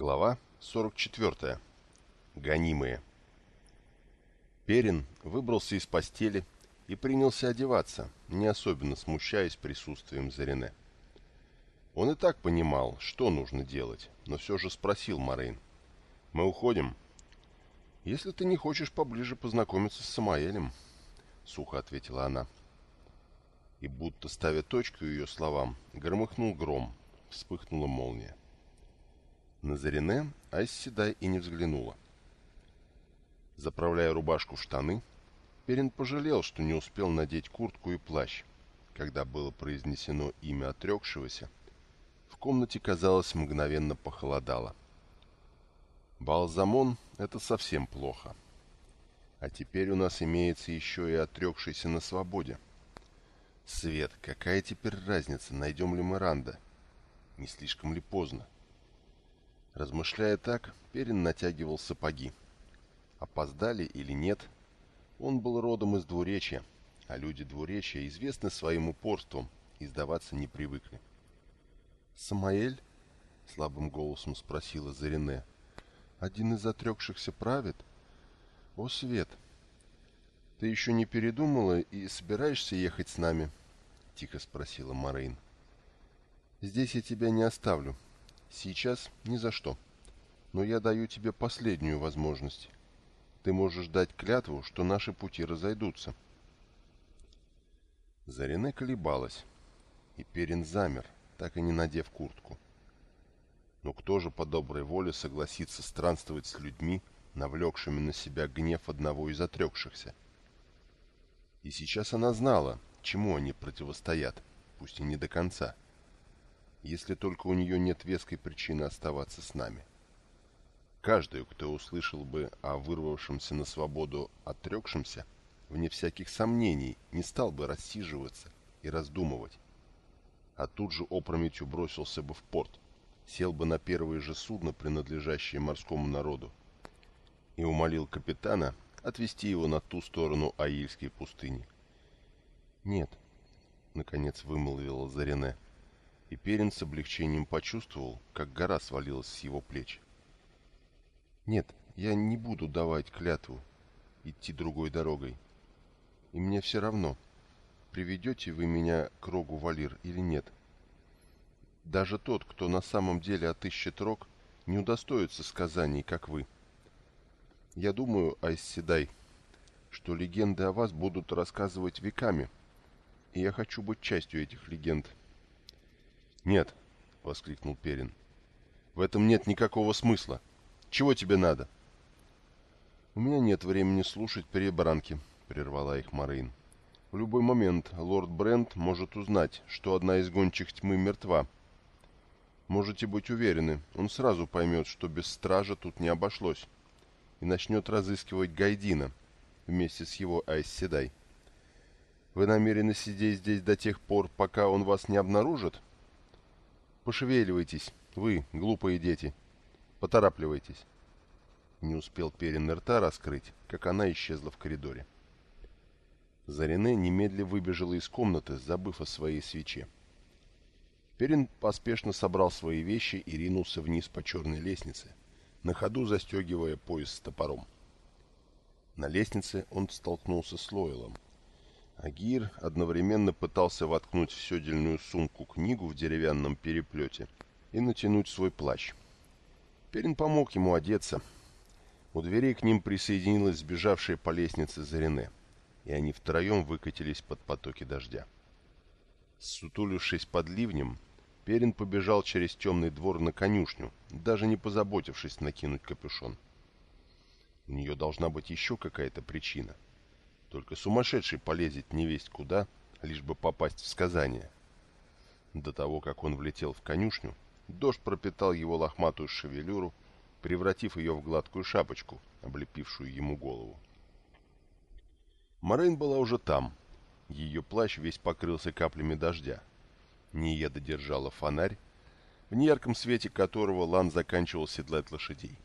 Глава 44. Гонимые. Перин выбрался из постели и принялся одеваться, не особенно смущаясь присутствием Зарене. Он и так понимал, что нужно делать, но все же спросил Морейн. «Мы уходим?» «Если ты не хочешь поближе познакомиться с Самаэлем», — сухо ответила она. И будто ставя точку ее словам, громыхнул гром, вспыхнула молния. На Зарине Айс и не взглянула. Заправляя рубашку в штаны, Перин пожалел, что не успел надеть куртку и плащ. Когда было произнесено имя отрекшегося, в комнате, казалось, мгновенно похолодало. Балзамон — это совсем плохо. А теперь у нас имеется еще и отрекшийся на свободе. Свет, какая теперь разница, найдем ли мы Ранда? Не слишком ли поздно? — Размышляя так, Перин натягивал сапоги. Опоздали или нет, он был родом из двуречья, а люди двуречья известны своим упорством и сдаваться не привыкли. «Самаэль?» — слабым голосом спросила Зарине. «Один из отрекшихся правит?» «О, Свет! Ты еще не передумала и собираешься ехать с нами?» — тихо спросила Морейн. «Здесь я тебя не оставлю», Сейчас ни за что. Но я даю тебе последнюю возможность. Ты можешь дать клятву, что наши пути разойдутся. Зарене колебалась, и Перин замер, так и не надев куртку. Но кто же по доброй воле согласится странствовать с людьми, навлекшими на себя гнев одного из отрекшихся? И сейчас она знала, чему они противостоят, пусть и не до конца. — если только у нее нет веской причины оставаться с нами. Каждый, кто услышал бы о вырвавшемся на свободу отрекшемся, вне всяких сомнений, не стал бы рассиживаться и раздумывать, а тут же опрометью бросился бы в порт, сел бы на первое же судно, принадлежащее морскому народу, и умолил капитана отвезти его на ту сторону Аильской пустыни. «Нет», — наконец вымолвила Зарене, — и Перин с облегчением почувствовал, как гора свалилась с его плеч. «Нет, я не буду давать клятву, идти другой дорогой. И мне все равно, приведете вы меня к рогу Валир или нет. Даже тот, кто на самом деле отыщет рог, не удостоится сказаний, как вы. Я думаю, Айсседай, что легенды о вас будут рассказывать веками, и я хочу быть частью этих легенд». «Нет», — воскликнул Перин. «В этом нет никакого смысла. Чего тебе надо?» «У меня нет времени слушать перебранки», — прервала их Марин. «В любой момент лорд Брент может узнать, что одна из гончих тьмы мертва. Можете быть уверены, он сразу поймет, что без стража тут не обошлось, и начнет разыскивать Гайдина вместе с его Айсседай. Вы намерены сидеть здесь до тех пор, пока он вас не обнаружит?» Пошевеливайтесь, вы, глупые дети. Поторапливайтесь. Не успел Перин рта раскрыть, как она исчезла в коридоре. Зарене немедля выбежала из комнаты, забыв о своей свече. Перин поспешно собрал свои вещи и ринулся вниз по черной лестнице, на ходу застегивая пояс с топором. На лестнице он столкнулся с Лойлом, Агир одновременно пытался воткнуть в седельную сумку книгу в деревянном переплете и натянуть свой плащ. Перин помог ему одеться. У дверей к ним присоединилась сбежавшая по лестнице Зарене, и они втроем выкатились под потоки дождя. Сутулившись под ливнем, Перин побежал через темный двор на конюшню, даже не позаботившись накинуть капюшон. У нее должна быть еще какая-то причина — только сумасшедший полезет не весть куда, лишь бы попасть в сказание. До того, как он влетел в конюшню, дождь пропитал его лохматую шевелюру, превратив ее в гладкую шапочку, облепившую ему голову. Морейн была уже там. Ее плащ весь покрылся каплями дождя. Ниеда держала фонарь, в неярком свете которого Лан заканчивал седлать лошадей,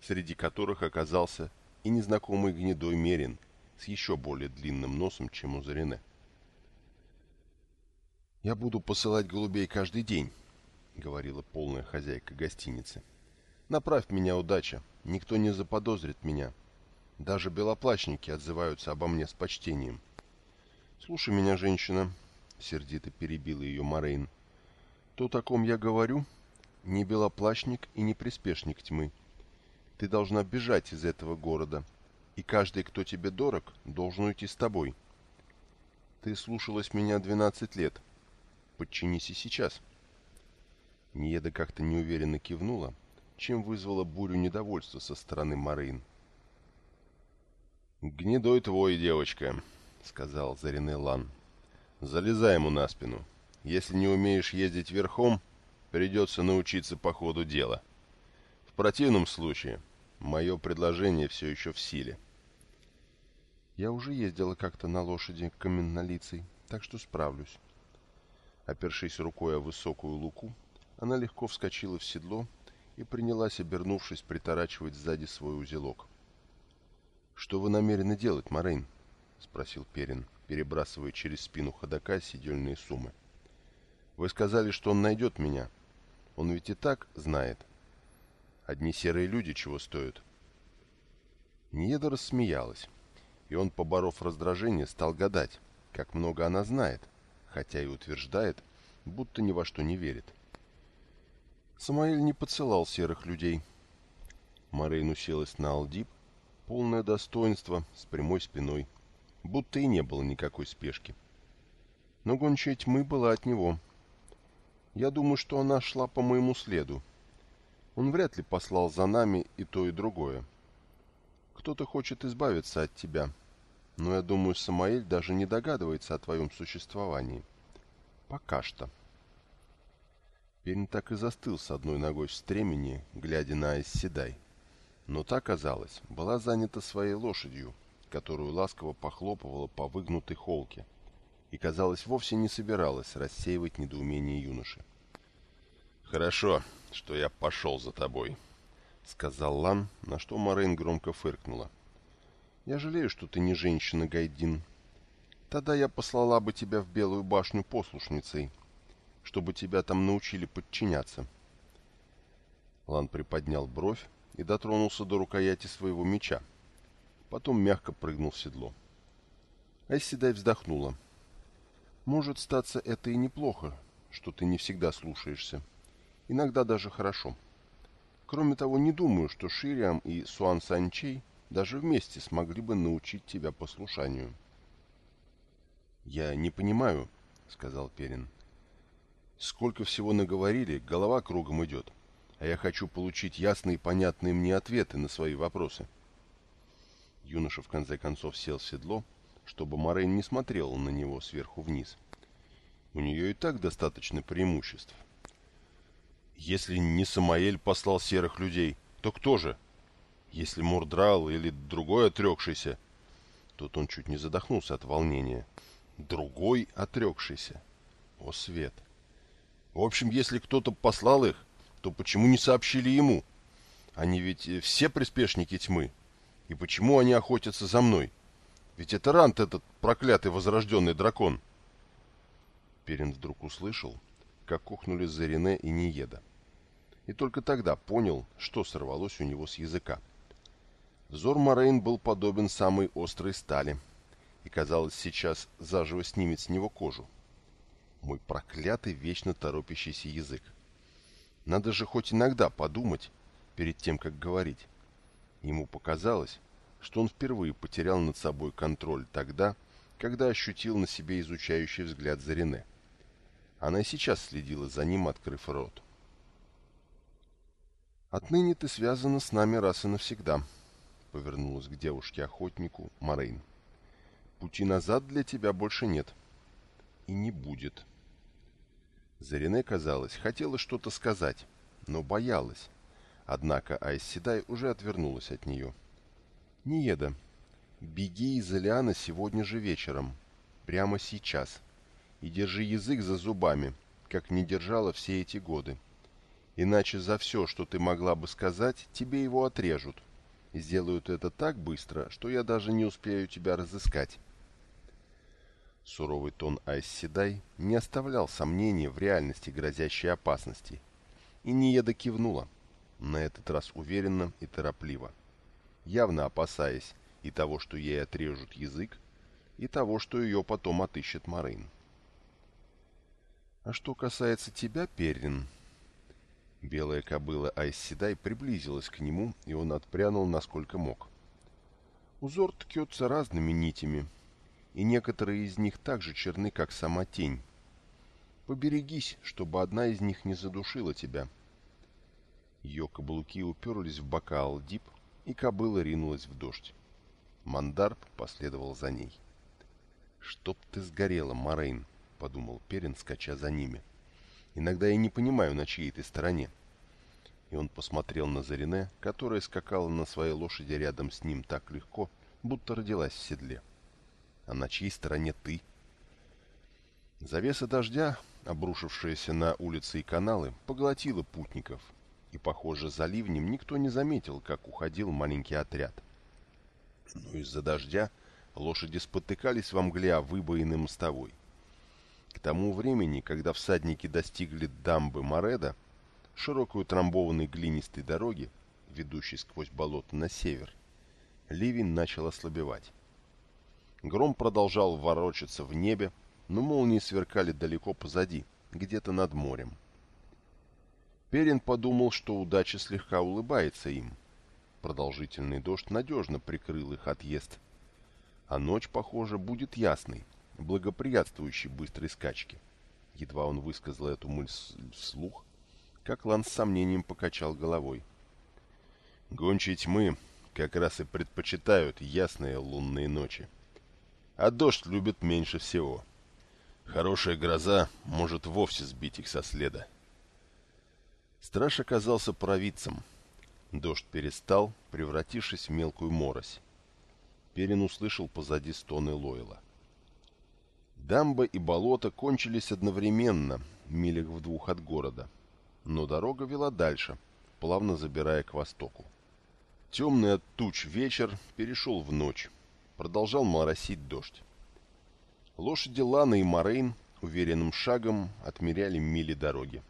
среди которых оказался и незнакомый гнедой Мерин — с еще более длинным носом, чем у Зарене. «Я буду посылать голубей каждый день», — говорила полная хозяйка гостиницы. Направь меня, удача, никто не заподозрит меня. Даже белоплачники отзываются обо мне с почтением. «Слушай меня, женщина», — сердито перебила ее Морейн. «То, о ком я говорю, не белоплащник и не приспешник тьмы. Ты должна бежать из этого города, и каждый, кто тебе дорог, должен уйти с тобой. Ты слушалась меня двенадцать лет. Подчинись и сейчас». Ниеда как-то неуверенно кивнула, чем вызвала бурю недовольства со стороны Морейн. «Гнедой твой, девочка», — сказал Зарине Лан. «Залезай ему на спину. Если не умеешь ездить верхом, придется научиться по ходу дела. В противном случае мое предложение все еще в силе». «Я уже ездила как-то на лошади каменнолицей, так что справлюсь». Опершись рукой о высокую луку, она легко вскочила в седло и принялась, обернувшись, приторачивать сзади свой узелок. «Что вы намерены делать, Морейн?» — спросил Перин, перебрасывая через спину ходока сидельные суммы. «Вы сказали, что он найдет меня. Он ведь и так знает. Одни серые люди чего стоят?» Ниеда рассмеялась, и он, поборов раздражение, стал гадать, как много она знает, хотя и утверждает, будто ни во что не верит. Самаэль не поцелал серых людей. Морейн уселась на Алдип, полное достоинство, с прямой спиной, будто и не было никакой спешки. Но гончая тьмы была от него. Я думаю, что она шла по моему следу. Он вряд ли послал за нами и то, и другое. Кто-то хочет избавиться от тебя, но я думаю, Самаэль даже не догадывается о твоем существовании. Пока что. Перин так и застыл с одной ногой в стремени, глядя на Айсседай но та, казалось, была занята своей лошадью, которую ласково похлопывала по выгнутой холке, и, казалось, вовсе не собиралась рассеивать недоумение юноши. «Хорошо, что я пошел за тобой», — сказал Лан, на что Морейн громко фыркнула. «Я жалею, что ты не женщина, Гайдин. Тогда я послала бы тебя в Белую башню послушницей, чтобы тебя там научили подчиняться». Лан приподнял бровь, и дотронулся до рукояти своего меча. Потом мягко прыгнул в седло. Айседай вздохнула. «Может, статься это и неплохо, что ты не всегда слушаешься. Иногда даже хорошо. Кроме того, не думаю, что Шириам и Суан Санчей даже вместе смогли бы научить тебя послушанию». «Я не понимаю», — сказал Перин. «Сколько всего наговорили, голова кругом идет а я хочу получить ясные и понятные мне ответы на свои вопросы. Юноша в конце концов сел в седло, чтобы Морейн не смотрела на него сверху вниз. У нее и так достаточно преимуществ. Если не Самаэль послал серых людей, то кто же? Если Мурдрал или другой отрекшийся? Тут он чуть не задохнулся от волнения. Другой отрекшийся. О, свет! В общем, если кто-то послал их, то почему не сообщили ему? Они ведь э, все приспешники тьмы. И почему они охотятся за мной? Ведь это Рант, этот проклятый возрожденный дракон. Перин вдруг услышал, как кухнули Зарине и Ниеда. И только тогда понял, что сорвалось у него с языка. Взор Морейн был подобен самой острой стали, и, казалось, сейчас заживо снимет с него кожу. Мой проклятый, вечно торопящийся язык. Надо же хоть иногда подумать перед тем, как говорить. Ему показалось, что он впервые потерял над собой контроль тогда, когда ощутил на себе изучающий взгляд Зарине. Она и сейчас следила за ним, открыв рот. «Отныне ты связана с нами раз и навсегда», — повернулась к девушке-охотнику Морейн. «Пути назад для тебя больше нет. И не будет». Зарине, казалось, хотела что-то сказать, но боялась. Однако Айсседай уже отвернулась от нее. «Ниеда, беги из Элиана сегодня же вечером, прямо сейчас, и держи язык за зубами, как не держала все эти годы. Иначе за все, что ты могла бы сказать, тебе его отрежут. И сделают это так быстро, что я даже не успею тебя разыскать». Суровый тон Айсседай не оставлял сомнений в реальности грозящей опасности. И Ниеда кивнула. на этот раз уверенно и торопливо, явно опасаясь и того, что ей отрежут язык, и того, что ее потом отыщет Марин. «А что касается тебя, Перрин...» Белая кобыла Айсседай приблизилась к нему, и он отпрянул насколько мог. Узор ткется разными нитями, и некоторые из них так же черны, как сама тень. Поберегись, чтобы одна из них не задушила тебя. Ее каблуки уперлись в бока Алдип, и кобыла ринулась в дождь. Мандарп последовал за ней. «Чтоб ты сгорела, Морейн!» — подумал Перин, скача за ними. «Иногда я не понимаю, на чьей ты стороне». И он посмотрел на Зарине, которая скакала на своей лошади рядом с ним так легко, будто родилась в седле. «А на чьей стороне ты?» Завеса дождя, обрушившаяся на улицы и каналы, поглотила путников, и, похоже, за ливнем никто не заметил, как уходил маленький отряд. Но из-за дождя лошади спотыкались во мгле о выбоины мостовой. К тому времени, когда всадники достигли дамбы Мореда, широкой утрамбованной глинистой дороги, ведущей сквозь болото на север, ливень начал ослабевать. Гром продолжал ворочаться в небе, но молнии сверкали далеко позади, где-то над морем. Перин подумал, что удача слегка улыбается им. Продолжительный дождь надежно прикрыл их отъезд а ночь, похоже, будет ясной, благоприятствующей быстрой скачке. Едва он высказал эту мысль вслух, как Лан с сомнением покачал головой. Гончие тьмы как раз и предпочитают ясные лунные ночи. А дождь любят меньше всего. Хорошая гроза может вовсе сбить их со следа. Страж оказался провидцем. Дождь перестал, превратившись в мелкую морось. Перин услышал позади стоны Лойла. Дамба и болото кончились одновременно, милях в двух от города. Но дорога вела дальше, плавно забирая к востоку. Темный от туч вечер перешел в ночь. Продолжал моросить дождь. Лошади Лана и Морейн уверенным шагом отмеряли мили дороги.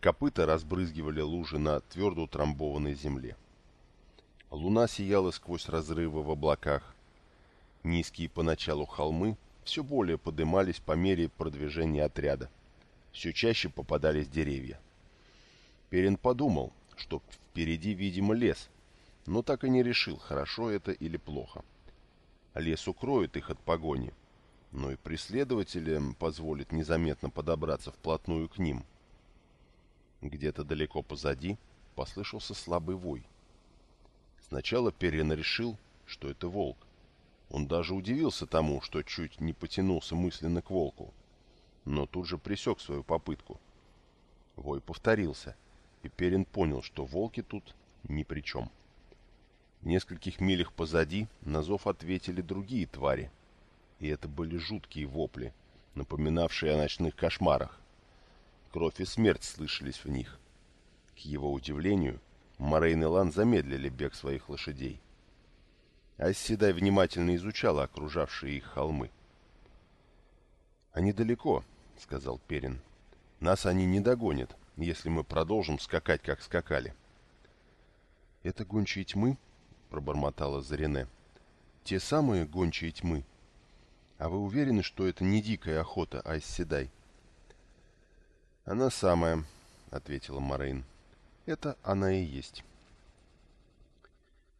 Копыта разбрызгивали лужи на твердо утрамбованной земле. Луна сияла сквозь разрывы в облаках. Низкие поначалу холмы все более подымались по мере продвижения отряда. Все чаще попадались деревья. Перин подумал, что впереди, видимо, лес, но так и не решил, хорошо это или плохо. Лес укроет их от погони, но и преследователям позволит незаметно подобраться вплотную к ним. Где-то далеко позади послышался слабый вой. Сначала Перин решил, что это волк. Он даже удивился тому, что чуть не потянулся мысленно к волку. Но тут же пресек свою попытку. Вой повторился, и Перин понял, что волки тут ни при чем. В нескольких милях позади на зов ответили другие твари. И это были жуткие вопли, напоминавшие о ночных кошмарах. Кровь и смерть слышались в них. К его удивлению, Морейн и Лан замедлили бег своих лошадей. Айсседай внимательно изучала окружавшие их холмы. «Они далеко», — сказал Перин. «Нас они не догонят, если мы продолжим скакать, как скакали». «Это гончие тьмы?» — пробормотала Зарене. «Те самые гончие тьмы? А вы уверены, что это не дикая охота, Айсседай?» «Она самая», — ответила Морейн. Это она и есть.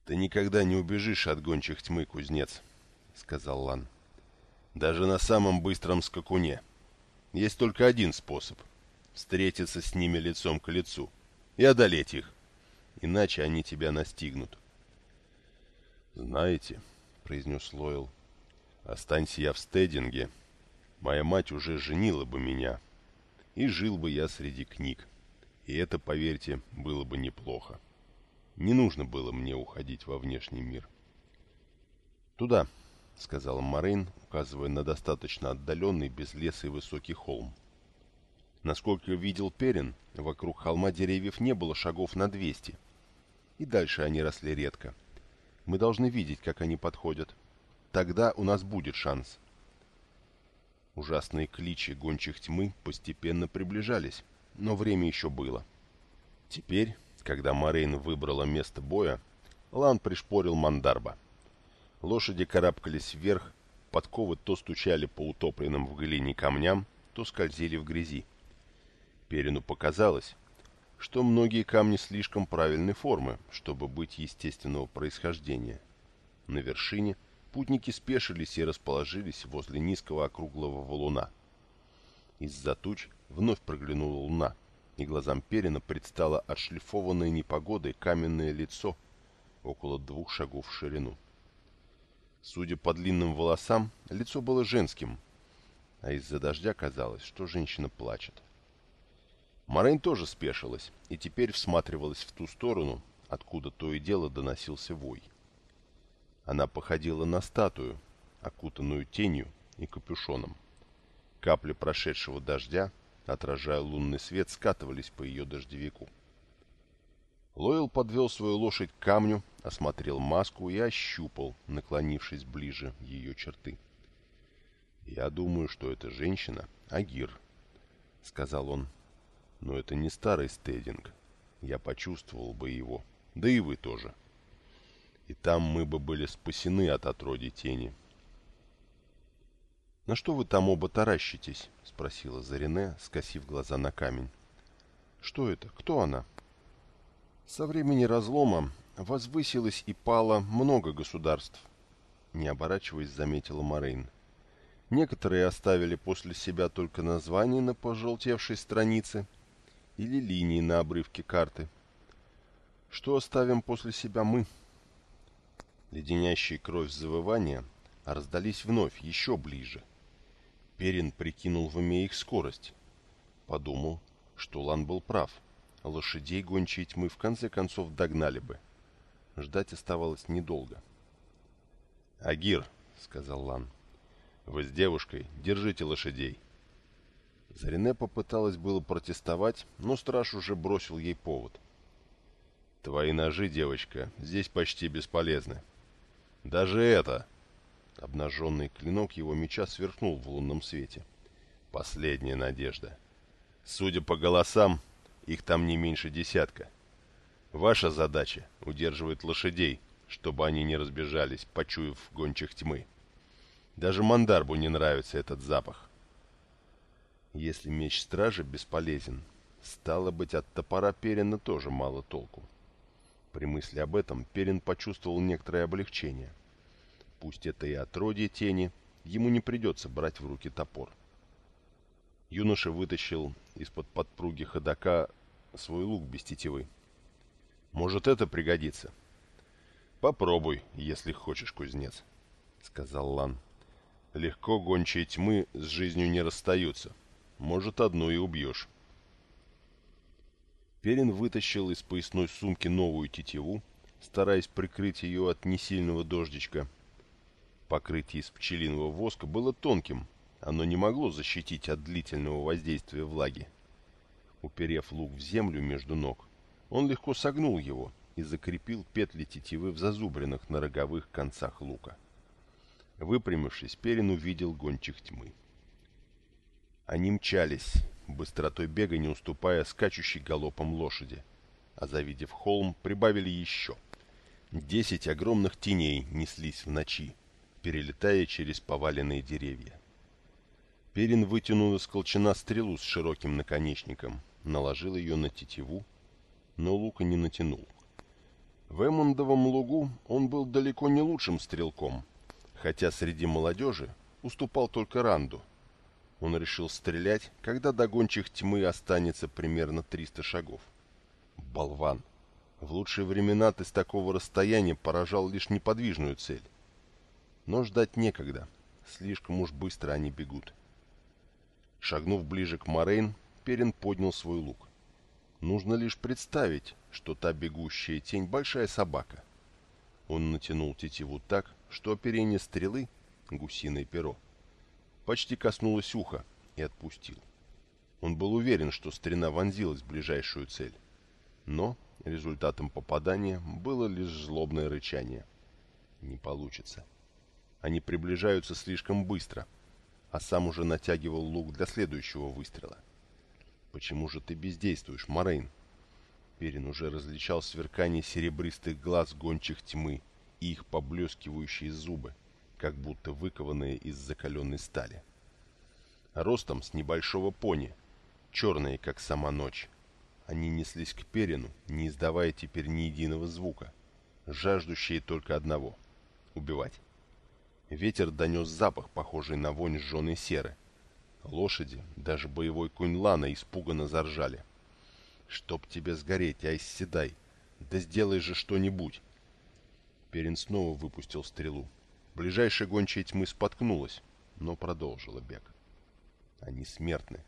«Ты никогда не убежишь от гончих тьмы, кузнец», — сказал Лан. «Даже на самом быстром скакуне. Есть только один способ — встретиться с ними лицом к лицу и одолеть их, иначе они тебя настигнут». «Знаете», — произнес Лойл, — «останься я в стединге, моя мать уже женила бы меня, и жил бы я среди книг. И это, поверьте, было бы неплохо. Не нужно было мне уходить во внешний мир. «Туда», — сказал Морейн, указывая на достаточно отдаленный, без леса и высокий холм. Насколько видел Перин, вокруг холма деревьев не было шагов на двести. И дальше они росли редко. Мы должны видеть, как они подходят. Тогда у нас будет шанс. Ужасные кличи гончих тьмы постепенно приближались но время еще было. Теперь, Когда Морейн выбрала место боя, Лан пришпорил Мандарба. Лошади карабкались вверх, подковы то стучали по утопленным в глине камням, то скользили в грязи. Перину показалось, что многие камни слишком правильной формы, чтобы быть естественного происхождения. На вершине путники спешились и расположились возле низкого округлого валуна. Из-за туч вновь проглянула луна, и глазам Перина предстало отшлифованное непогодой каменное лицо около двух шагов в ширину. Судя по длинным волосам, лицо было женским, а из-за дождя казалось, что женщина плачет. Морейн тоже спешилась и теперь всматривалась в ту сторону, откуда то и дело доносился вой. Она походила на статую, окутанную тенью и капюшоном. Капли прошедшего дождя, отражая лунный свет, скатывались по ее дождевику. Лойл подвел свою лошадь к камню, осмотрел маску и ощупал, наклонившись ближе ее черты. «Я думаю, что эта женщина — Агир», — сказал он. «Но это не старый стейдинг. Я почувствовал бы его. Да и вы тоже. И там мы бы были спасены от отродий тени». «На что вы там оба таращитесь?» — спросила Зарине, скосив глаза на камень. «Что это? Кто она?» «Со времени разлома возвысилось и пало много государств», — не оборачиваясь, заметила Морейн. Некоторые оставили после себя только название на пожелтевшей странице или линии на обрывке карты. Что оставим после себя мы? Леденящие кровь завывания раздались вновь, еще ближе. Перин прикинул в уме их скорость. Подумал, что Лан был прав. Лошадей гончие тьмы в конце концов догнали бы. Ждать оставалось недолго. «Агир», — сказал Лан, — вы с девушкой. Держите лошадей. Зарине попыталась было протестовать, но страж уже бросил ей повод. Твои ножи, девочка, здесь почти бесполезны. Даже это... Обнаженный клинок его меча сверкнул в лунном свете. Последняя надежда. Судя по голосам, их там не меньше десятка. Ваша задача — удерживать лошадей, чтобы они не разбежались, почуяв гончих тьмы. Даже Мандарбу не нравится этот запах. Если меч стражи бесполезен, стало быть, от топора Перина тоже мало толку. При мысли об этом Перин почувствовал некоторое облегчение. Пусть это и отродье тени, ему не придется брать в руки топор. Юноша вытащил из-под подпруги ходока свой лук без тетивы. «Может, это пригодится?» «Попробуй, если хочешь, кузнец», — сказал Лан. Легко гончие тьмы с жизнью не расстаются. Может, одну и убьешь. Перин вытащил из поясной сумки новую тетиву, стараясь прикрыть ее от несильного дождичка. Покрытие из пчелиного воска было тонким, оно не могло защитить от длительного воздействия влаги. Уперев лук в землю между ног, он легко согнул его и закрепил петли тетивы в зазубринах на роговых концах лука. Выпрямившись, Перин увидел гончих тьмы. Они мчались, быстротой бега не уступая скачущей галопом лошади, а завидев холм, прибавили еще. Десять огромных теней неслись в ночи, перелетая через поваленные деревья. Перин вытянул из колчана стрелу с широким наконечником, наложил ее на тетиву, но лука не натянул. В Эммондовом лугу он был далеко не лучшим стрелком, хотя среди молодежи уступал только Ранду. Он решил стрелять, когда до гончих тьмы останется примерно 300 шагов. Болван! В лучшие времена ты с такого расстояния поражал лишь неподвижную цель. Но ждать некогда, слишком уж быстро они бегут. Шагнув ближе к Морейн, Перин поднял свой лук. Нужно лишь представить, что та бегущая тень — большая собака. Он натянул тетиву так, что оперение стрелы, гусиное перо, почти коснулось уха и отпустил. Он был уверен, что стрена вонзилась в ближайшую цель. Но результатом попадания было лишь злобное рычание. Не получится. Они приближаются слишком быстро, а сам уже натягивал лук для следующего выстрела. Почему же ты бездействуешь, Морейн? Перин уже различал сверкание серебристых глаз гончих тьмы и их поблескивающие зубы, как будто выкованные из закаленной стали. Ростом с небольшого пони, черные, как сама ночь. Они неслись к Перину, не издавая теперь ни единого звука, жаждущие только одного — убивать. Ветер донес запах, похожий на вонь сжженной серы. Лошади, даже боевой конь Лана, испуганно заржали. «Чтоб тебе сгореть, Айсседай! Да сделай же что-нибудь!» Перин снова выпустил стрелу. Ближайшая гончая тьмы споткнулась, но продолжила бег. Они смертны.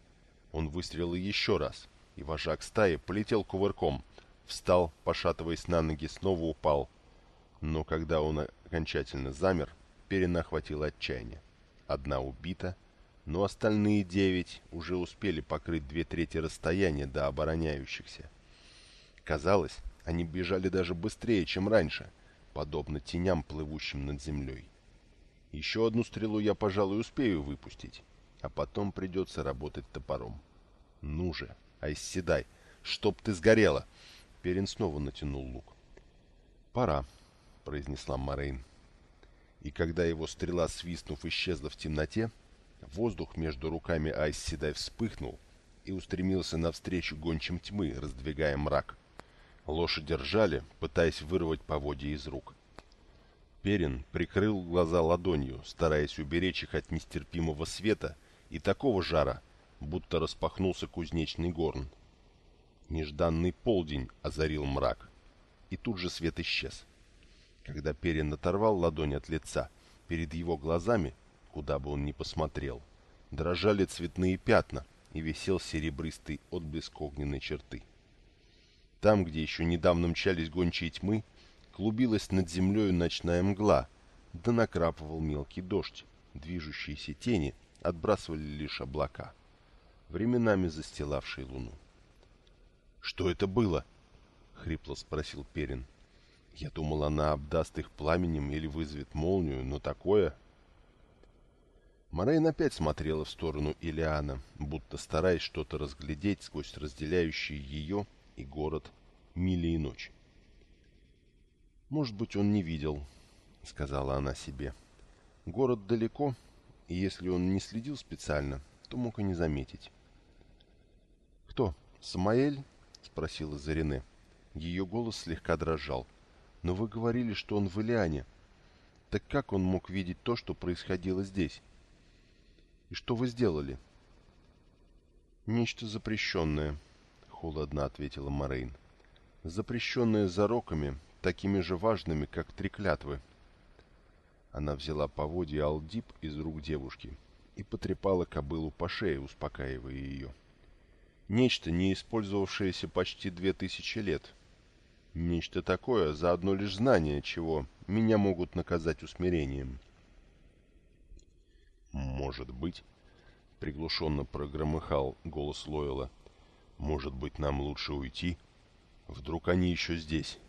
Он выстрелил еще раз, и вожак стаи полетел кувырком, встал, пошатываясь на ноги, снова упал. Но когда он окончательно замер, Перина охватило отчаяние. Одна убита, но остальные девять уже успели покрыть две трети расстояния до обороняющихся. Казалось, они бежали даже быстрее, чем раньше, подобно теням, плывущим над землей. Еще одну стрелу я, пожалуй, успею выпустить, а потом придется работать топором. Ну же, айсседай, чтоб ты сгорела! Перин снова натянул лук. «Пора», — произнесла Морейн. И когда его стрела, свистнув, исчезла в темноте, воздух между руками Айсседай вспыхнул и устремился навстречу гончим тьмы, раздвигая мрак. Лошади ржали, пытаясь вырвать поводья из рук. Перин прикрыл глаза ладонью, стараясь уберечь их от нестерпимого света и такого жара, будто распахнулся кузнечный горн. Нежданный полдень озарил мрак, и тут же свет исчез. Когда Перин оторвал ладонь от лица, перед его глазами, куда бы он ни посмотрел, дрожали цветные пятна и висел серебристый отблеск огненной черты. Там, где еще недавно мчались гончие тьмы, клубилась над землей ночная мгла, да накрапывал мелкий дождь. Движущиеся тени отбрасывали лишь облака, временами застилавшие луну. «Что это было?» — хрипло спросил Перин. Я думал, она обдаст их пламенем или вызовет молнию, но такое... Морейн опять смотрела в сторону Илиана, будто стараясь что-то разглядеть сквозь разделяющие ее и город мили и ночь. «Может быть, он не видел», — сказала она себе. «Город далеко, и если он не следил специально, то мог и не заметить». «Кто? Самаэль?» — спросила Зарине. Ее голос слегка дрожал. Но вы говорили, что он в Илиане. Так как он мог видеть то, что происходило здесь? И что вы сделали? Нечто запрещенное, холодно ответила Морейн. Запрещенное зароками, такими же важными, как три клятвы. Она взяла поводья Алдип из рук девушки и потрепала кобылу по шее, успокаивая ее. Нечто, не использовавшееся почти две тысячи лет — Нечто такое, за одно лишь знание чего, меня могут наказать усмирением. «Может быть», — приглушенно прогромыхал голос Лойла, — «может быть, нам лучше уйти? Вдруг они еще здесь?»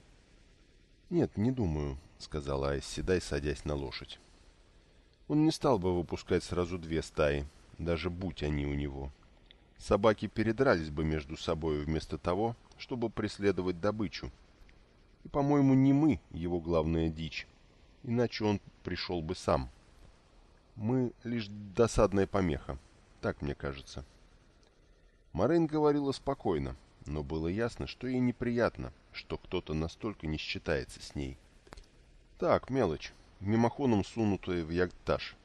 «Нет, не думаю», — сказала Айс Седай, садясь на лошадь. «Он не стал бы выпускать сразу две стаи, даже будь они у него. Собаки передрались бы между собой вместо того, чтобы преследовать добычу». И, по-моему, не мы его главная дичь, иначе он пришел бы сам. Мы лишь досадная помеха, так мне кажется. Марин говорила спокойно, но было ясно, что ей неприятно, что кто-то настолько не считается с ней. Так, мелочь, мимоходом сунутая в ягтаж,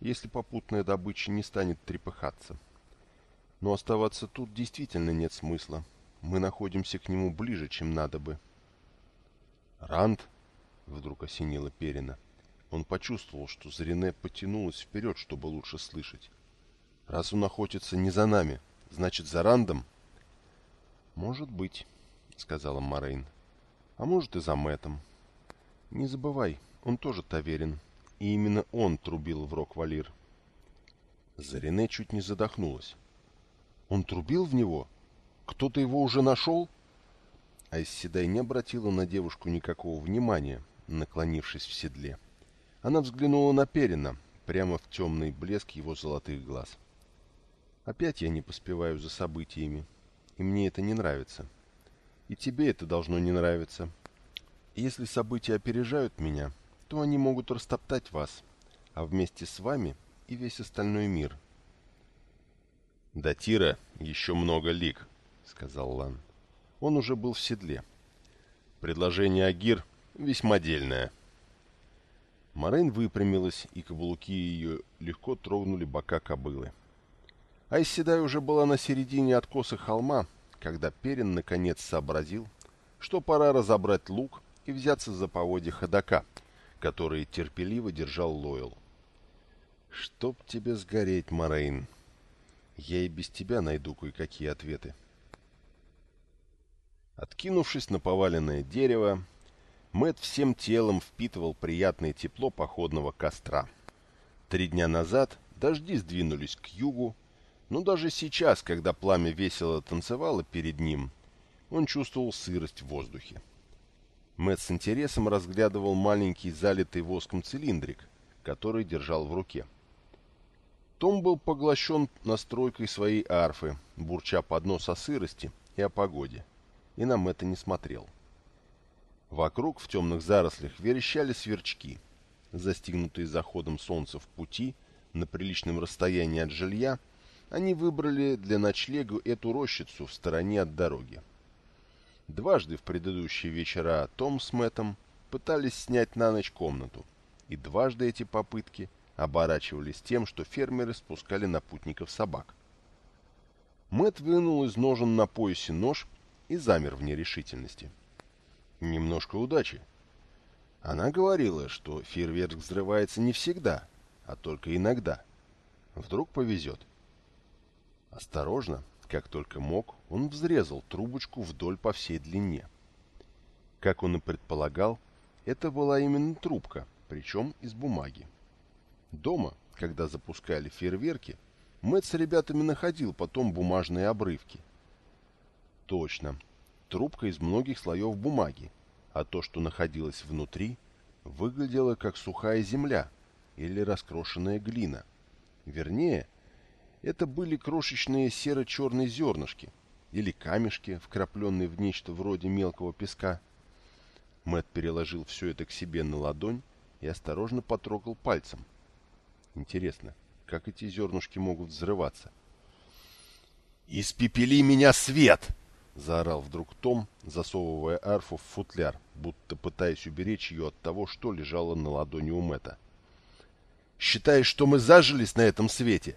если попутная добыча не станет трепыхаться. Но оставаться тут действительно нет смысла. Мы находимся к нему ближе, чем надо бы. «Ранд?» — вдруг осенило Перина. Он почувствовал, что Зарине потянулась вперед, чтобы лучше слышать. «Раз он охотится не за нами, значит, за Рандом?» «Может быть», — сказала Морейн. «А может, и за Мэтом. Не забывай, он тоже таверин, и именно он трубил в рог Валир». Зарине чуть не задохнулась. «Он трубил в него? Кто-то его уже нашел?» Айсседай не обратила на девушку никакого внимания, наклонившись в седле. Она взглянула на Перина, прямо в темный блеск его золотых глаз. «Опять я не поспеваю за событиями, и мне это не нравится. И тебе это должно не нравиться. Если события опережают меня, то они могут растоптать вас, а вместе с вами и весь остальной мир. «До Тира еще много лиг», — сказал Лан. Он уже был в седле. Предложение Агир весьма дельное. Морейн выпрямилась, и каблуки ее легко трогнули бока кобылы. Айседай уже была на середине откоса холма, когда Перин наконец сообразил, что пора разобрать лук и взяться за поводья ходока, который терпеливо держал Лойл. «Чтоб тебе сгореть, Морейн! Я и без тебя найду кое-какие ответы». Откинувшись на поваленное дерево, Мэт всем телом впитывал приятное тепло походного костра. Три дня назад дожди сдвинулись к югу, но даже сейчас, когда пламя весело танцевало перед ним, он чувствовал сырость в воздухе. Мэт с интересом разглядывал маленький залитый воском цилиндрик, который держал в руке. Том был поглощен настройкой своей арфы, бурча под нос о сырости и о погоде и на Мэтта не смотрел. Вокруг в темных зарослях верещали сверчки. Застигнутые заходом солнца в пути, на приличном расстоянии от жилья, они выбрали для ночлега эту рощицу в стороне от дороги. Дважды в предыдущие вечера Том с Мэттом пытались снять на ночь комнату, и дважды эти попытки оборачивались тем, что фермеры спускали на путников собак. Мэтт вынул из ножен на поясе нож и замер в нерешительности. Немножко удачи. Она говорила, что фейерверк взрывается не всегда, а только иногда. Вдруг повезет. Осторожно, как только мог, он взрезал трубочку вдоль по всей длине. Как он и предполагал, это была именно трубка, причем из бумаги. Дома, когда запускали фейерверки, Мэтт с ребятами находил потом бумажные обрывки – Точно. Трубка из многих слоев бумаги, а то, что находилось внутри, выглядело как сухая земля или раскрошенная глина. Вернее, это были крошечные серо-черные зернышки или камешки, вкрапленные в нечто вроде мелкого песка. Мэт переложил все это к себе на ладонь и осторожно потрогал пальцем. Интересно, как эти зернышки могут взрываться? «Испепели меня свет!» — заорал вдруг Том, засовывая арфу в футляр, будто пытаясь уберечь ее от того, что лежало на ладони у Мэтта. «Считаешь, что мы зажились на этом свете?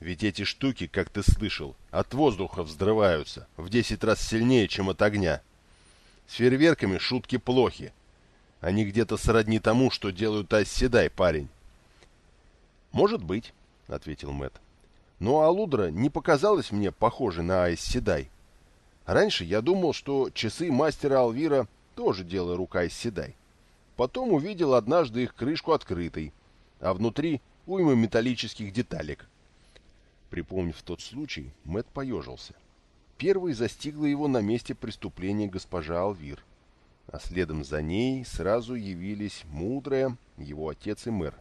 Ведь эти штуки, как ты слышал, от воздуха взрываются в десять раз сильнее, чем от огня. С фейерверками шутки плохи. Они где-то сродни тому, что делают Айсседай, парень». «Может быть», — ответил Мэтт. «Но Алудра не показалась мне похожей на Айсседай. Раньше я думал, что часы мастера Алвира тоже дело рука из седай. Потом увидел однажды их крышку открытой, а внутри уйма металлических деталек. Припомнив тот случай, Мэт поежился. Первой застигла его на месте преступления госпожа Алвир, а следом за ней сразу явились мудрая, его отец и мэр.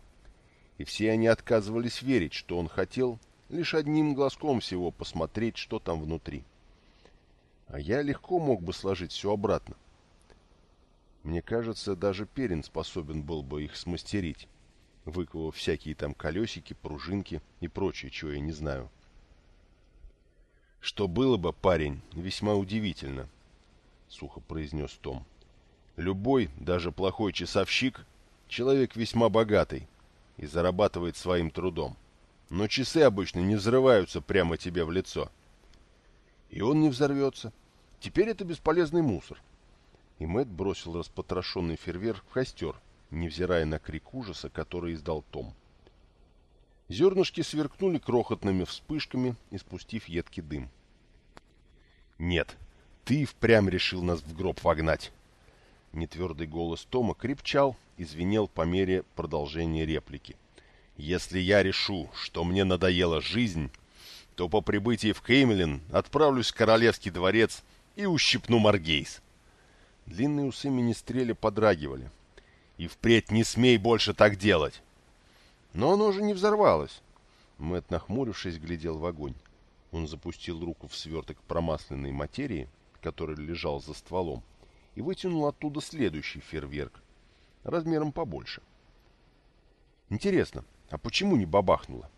И все они отказывались верить, что он хотел лишь одним глазком всего посмотреть, что там внутри. А я легко мог бы сложить все обратно. Мне кажется, даже Перин способен был бы их смастерить, выковав всякие там колесики, пружинки и прочее, чего я не знаю. «Что было бы, парень, весьма удивительно», — сухо произнес Том. «Любой, даже плохой часовщик, человек весьма богатый и зарабатывает своим трудом. Но часы обычно не взрываются прямо тебе в лицо». «И он не взорвется», Теперь это бесполезный мусор. И Мэтт бросил распотрошенный фейерверк в костер, невзирая на крик ужаса, который издал Том. Зернышки сверкнули крохотными вспышками, испустив едкий дым. «Нет, ты впрямь решил нас в гроб вогнать!» Нетвердый голос Тома крепчал и звенел по мере продолжения реплики. «Если я решу, что мне надоела жизнь, то по прибытии в Кеймелин отправлюсь в Королевский дворец и ущипну Маргейс. Длинные усы министреля подрагивали. И впредь не смей больше так делать. Но оно же не взорвалось. Мэтт, нахмурившись, глядел в огонь. Он запустил руку в сверток промасленной материи, который лежал за стволом, и вытянул оттуда следующий фейерверк, размером побольше. Интересно, а почему не бабахнуло?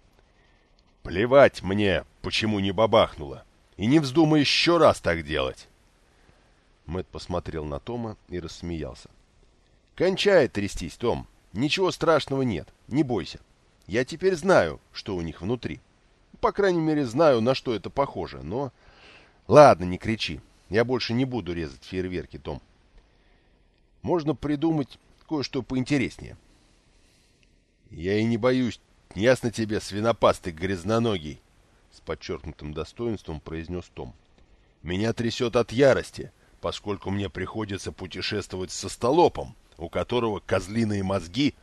Плевать мне, почему не бабахнуло. И не вздумай еще раз так делать. Мэт посмотрел на Тома и рассмеялся. «Кончай трястись, Том. Ничего страшного нет. Не бойся. Я теперь знаю, что у них внутри. По крайней мере, знаю, на что это похоже, но... Ладно, не кричи. Я больше не буду резать фейерверки, Том. Можно придумать кое-что поинтереснее. Я и не боюсь. Ясно тебе, свинопастый грязноногий, с подчеркнутым достоинством произнес Том. Меня трясет от ярости, поскольку мне приходится путешествовать со столопом, у которого козлиные мозги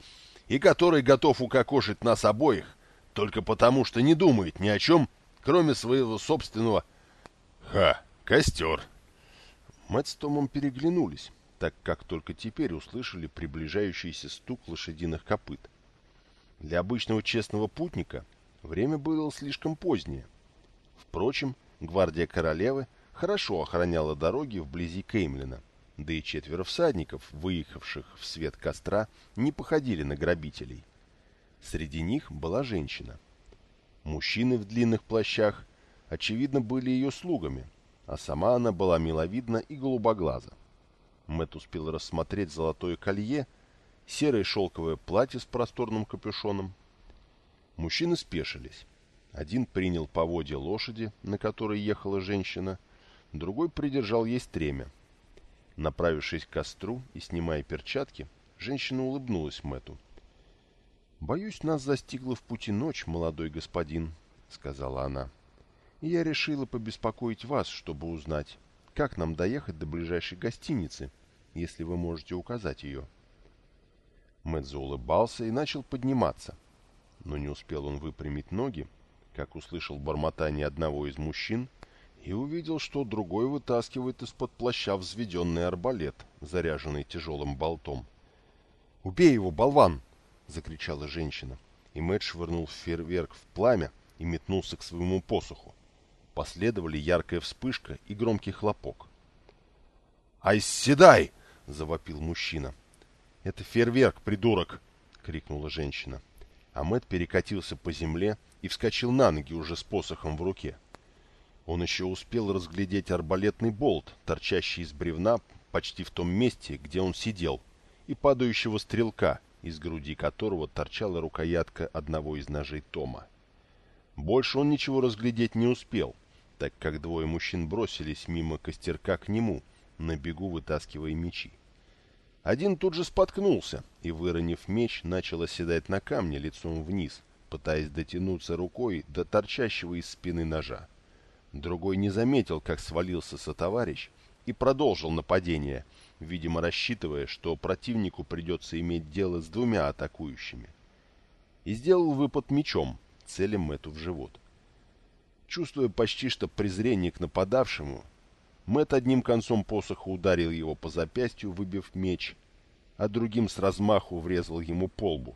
и который готов укокошить нас обоих, только потому, что не думает ни о чем, кроме своего собственного... Ха, костер. Мать с Томом переглянулись, так как только теперь услышали приближающийся стук лошадиных копыт. Для обычного честного путника время было слишком позднее. Впрочем, гвардия королевы хорошо охраняла дороги вблизи Кеймлина, да и четверо всадников, выехавших в свет костра, не походили на грабителей. Среди них была женщина. Мужчины в длинных плащах, очевидно, были ее слугами, а сама она была миловидна и голубоглаза. Мэт успел рассмотреть золотое колье — серое шелковое платье с просторным капюшоном. Мужчины спешились. Один принял поводья лошади, на которой ехала женщина, другой придержал ей стремя. Направившись к костру и снимая перчатки, женщина улыбнулась Мэту. «Боюсь, нас застигла в пути ночь, молодой господин», — сказала она. «И я решила побеспокоить вас, чтобы узнать, как нам доехать до ближайшей гостиницы, если вы можете указать ее». Мэтт улыбался и начал подниматься. Но не успел он выпрямить ноги, как услышал бормотание одного из мужчин и увидел, что другой вытаскивает из-под плаща взведенный арбалет, заряженный тяжелым болтом. «Убей его, болван!» — закричала женщина, и Мэтт швырнул фейерверк в пламя и метнулся к своему посоху. Последовали яркая вспышка и громкий хлопок. «Ай, седай!» — завопил мужчина. «Это фейерверк, придурок!» — крикнула женщина. Амет перекатился по земле и вскочил на ноги уже с посохом в руке. Он еще успел разглядеть арбалетный болт, торчащий из бревна почти в том месте, где он сидел, и падающего стрелка, из груди которого торчала рукоятка одного из ножей Тома. Больше он ничего разглядеть не успел, так как двое мужчин бросились мимо костерка к нему, на бегу вытаскивая мечи. Один тут же споткнулся и, выронив меч, начал оседать на камне лицом вниз, пытаясь дотянуться рукой до торчащего из спины ножа. Другой не заметил, как свалился сотоварищ, и продолжил нападение, видимо рассчитывая, что противнику придется иметь дело с двумя атакующими. И сделал выпад мечом, целя Мэтту в живот. Чувствуя почти что презрение к нападавшему, Мэт одним концом посоха ударил его по запястью, выбив меч, а другим с размаху врезал ему по лбу.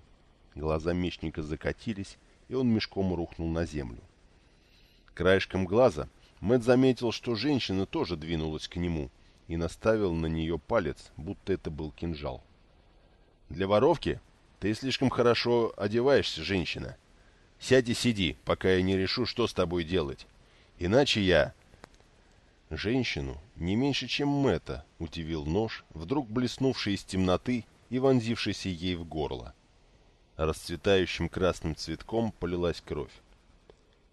Глаза мечника закатились, и он мешком рухнул на землю. Краешком глаза Мэт заметил, что женщина тоже двинулась к нему и наставил на нее палец, будто это был кинжал. «Для воровки ты слишком хорошо одеваешься, женщина. Сядь и сиди, пока я не решу, что с тобой делать. Иначе я Женщину, не меньше чем Мэтта, удивил нож, вдруг блеснувший из темноты и вонзившийся ей в горло. Расцветающим красным цветком полилась кровь.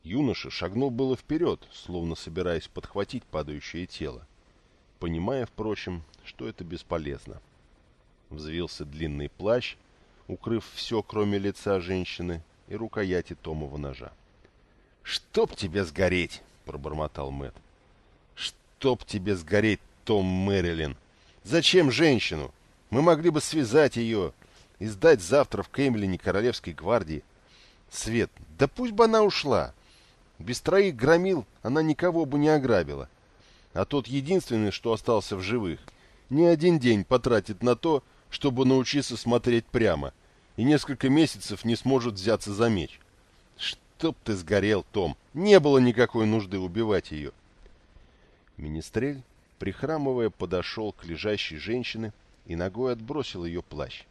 Юноша шагнул было вперед, словно собираясь подхватить падающее тело, понимая, впрочем, что это бесполезно. Взвился длинный плащ, укрыв все, кроме лица женщины и рукояти Томова ножа. «Чтоб тебе сгореть!» — пробормотал Мэтт чтоб тебе сгореть, Том Мэрилин! Зачем женщину? Мы могли бы связать ее и сдать завтра в Кемлине Королевской гвардии. Свет, да пусть бы она ушла. Без троих громил она никого бы не ограбила. А тот единственный, что остался в живых, не один день потратит на то, чтобы научиться смотреть прямо, и несколько месяцев не сможет взяться за меч. Чтоб ты сгорел, Том, не было никакой нужды убивать ее. Министрель прихрамывая, подошел к лежащей женщине и ногой отбросил ее плащ.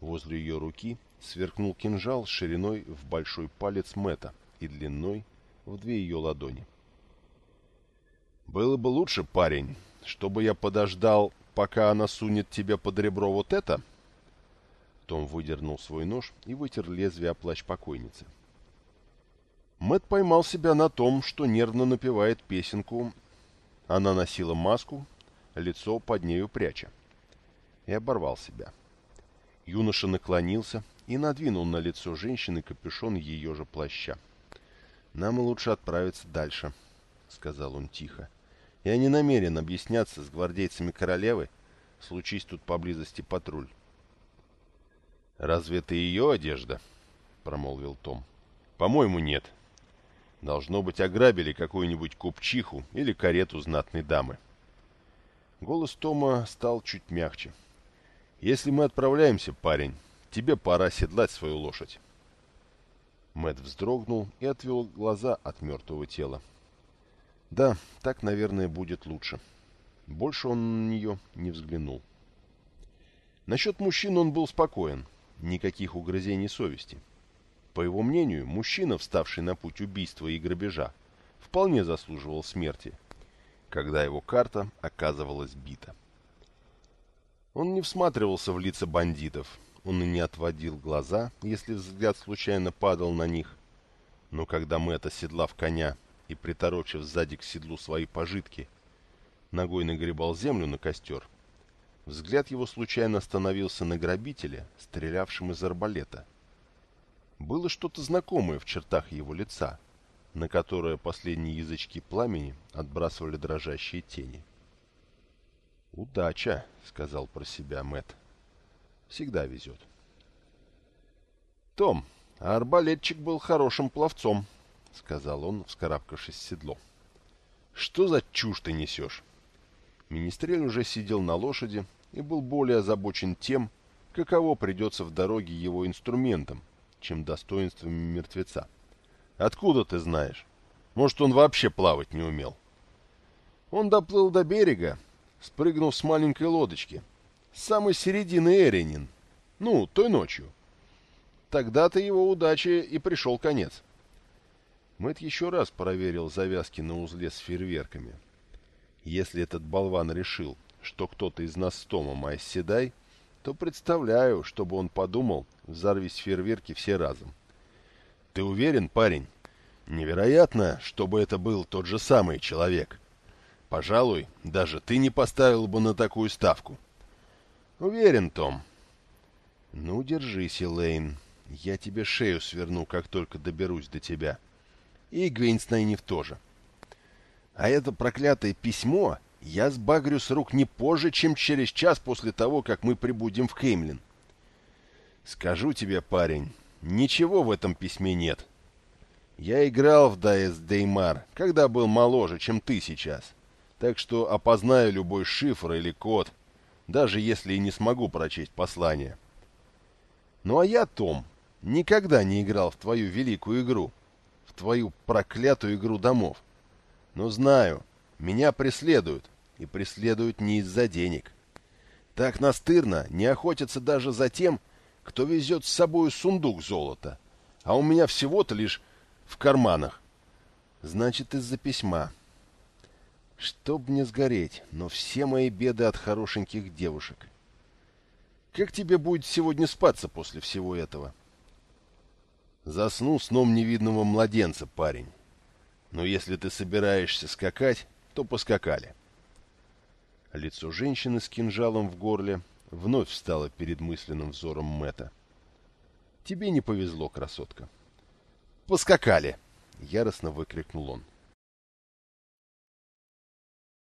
Возле ее руки сверкнул кинжал шириной в большой палец Мэта и длиной в две ее ладони. «Было бы лучше, парень, чтобы я подождал, пока она сунет тебе под ребро вот это?» Том выдернул свой нож и вытер лезвие о плащ покойницы. Мэт поймал себя на том, что нервно напевает песенку. Она носила маску, лицо под нею пряча. И оборвал себя. Юноша наклонился и надвинул на лицо женщины капюшон ее же плаща. «Нам лучше отправиться дальше», — сказал он тихо. «Я не намерен объясняться с гвардейцами королевы, случись тут поблизости патруль». «Разве это ее одежда?» — промолвил Том. «По-моему, нет. Должно быть, ограбили какую-нибудь купчиху или карету знатной дамы». Голос Тома стал чуть мягче. «Если мы отправляемся, парень, тебе пора седлать свою лошадь». Мэт вздрогнул и отвел глаза от мертвого тела. Да, так, наверное, будет лучше. Больше он на нее не взглянул. Насчет мужчин он был спокоен. Никаких угрызений совести. По его мнению, мужчина, вставший на путь убийства и грабежа, вполне заслуживал смерти, когда его карта оказывалась бита. Он не всматривался в лица бандитов, он и не отводил глаза, если взгляд случайно падал на них. Но когда Мэтт, оседлав коня и приторочив сзади к седлу свои пожитки, ногой нагребал землю на костер, взгляд его случайно остановился на грабителе, стрелявшем из арбалета. Было что-то знакомое в чертах его лица, на которое последние язычки пламени отбрасывали дрожащие тени. «Удача», — сказал про себя Мэтт. Всегда везет. «Том, а арбалетчик был хорошим пловцом», — сказал он, вскарабкавшись в седло. «Что за чушь ты несешь?» Министрель уже сидел на лошади и был более озабочен тем, каково придется в дороге его инструментам, чем достоинствами мертвеца. «Откуда ты знаешь? Может, он вообще плавать не умел?» Он доплыл до берега, спрыгнул с маленькой лодочки — с самой середины Эринин. Ну, той ночью. Тогда-то его удаче и пришел конец. Мэт еще раз проверил завязки на узле с фейерверками. Если этот болван решил, что кто-то из нас с Томом оседай, то представляю, чтобы он подумал, взорвись фейерверки все разом. Ты уверен, парень? Невероятно, чтобы это был тот же самый человек. Пожалуй, даже ты не поставил бы на такую ставку. Уверен, Том. Ну, держись, Элейн. Я тебе шею сверну, как только доберусь до тебя. И Гвейнснайнив тоже. А это проклятое письмо я сбагрю с рук не позже, чем через час после того, как мы прибудем в Кеймлин. Скажу тебе, парень, ничего в этом письме нет. Я играл в Дайс Деймар, когда был моложе, чем ты сейчас. Так что опознаю любой шифр или код — даже если и не смогу прочесть послание. Ну а я, Том, никогда не играл в твою великую игру, в твою проклятую игру домов. Но знаю, меня преследуют, и преследуют не из-за денег. Так настырно не охотятся даже за тем, кто везет с собой сундук золота, а у меня всего-то лишь в карманах. Значит, из-за письма. Чтоб мне сгореть, но все мои беды от хорошеньких девушек. Как тебе будет сегодня спаться после всего этого? Засну сном невидного младенца, парень. Но если ты собираешься скакать, то поскакали. Лицо женщины с кинжалом в горле вновь встало перед мысленным взором Мэта. Тебе не повезло, красотка. Поскакали! Яростно выкрикнул он.